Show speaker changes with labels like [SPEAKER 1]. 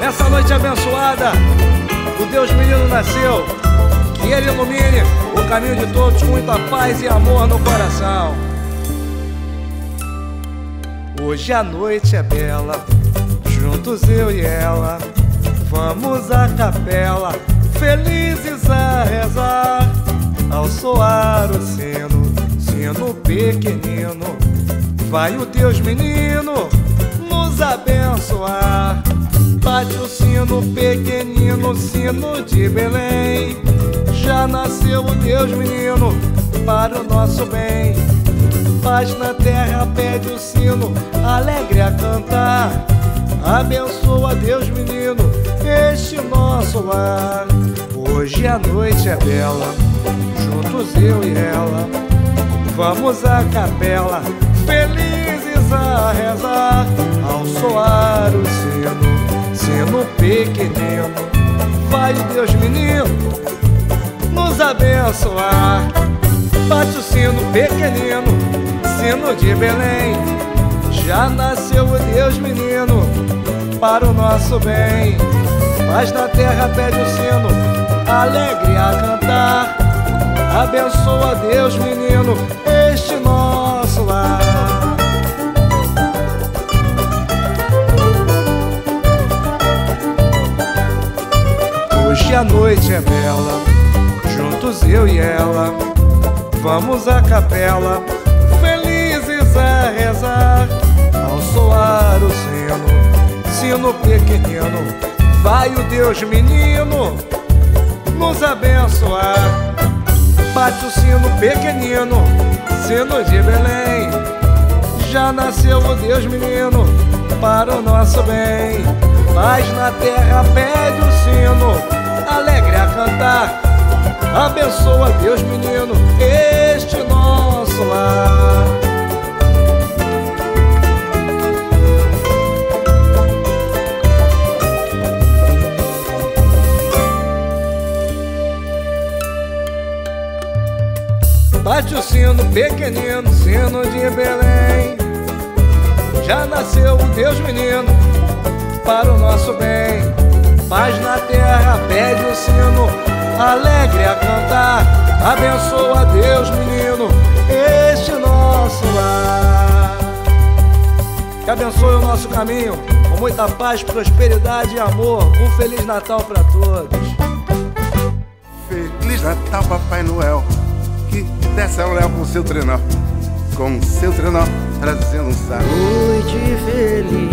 [SPEAKER 1] Nessa noite abençoada, o Deus menino nasceu. Que ele ilumine o caminho de todos com muita paz e amor no coração. Hoje a noite é bela, juntos eu e ela. Vamos à capela, felizes a rezar. Ao soar o sino, sino pequenino, vai o Deus menino o sino pequenino, sino de Belém. Já nasceu o Deus menino para o nosso bem. Paz na terra pede o sino, alegre a cantar. Abençoa Deus menino, este nosso lar. Hoje a noite é bela, juntos eu e ela. Vamos à capela, felizes a rezar. Ao soar pequenino, vai Deus menino nos abençoar. Bate o sino pequenino, sino de Belém. Já nasceu o Deus menino para o nosso bem. Mas na terra pede o sino, alegre a cantar. Abençoa Deus, menino, este nosso lar. Hoje a noite é bela, juntos eu e ela. Vamos à capela, felizes a rezar. Ao soar o sino, sino pequenino, vai o Deus menino nos abençoar. Bate o sino pequenino, sino de Belém. Já nasceu o Deus menino para o nosso bem. Mas na terra pede o sino. Abençoa Deus menino, este nosso lar. Bate o sino pequenino, sino de Belém. Já nasceu o Deus menino para o nosso bem. Paz na terra, pede o sino, alegre a cantar. Abençoa Deus menino, este nosso lar. Que abençoe o nosso caminho com muita paz, prosperidade e amor. Um Feliz Natal para todos.
[SPEAKER 2] Feliz Natal, Papai Noel. Que desce ao Léo com seu trenó. Com seu trenó, trazendo um.
[SPEAKER 3] Noite feliz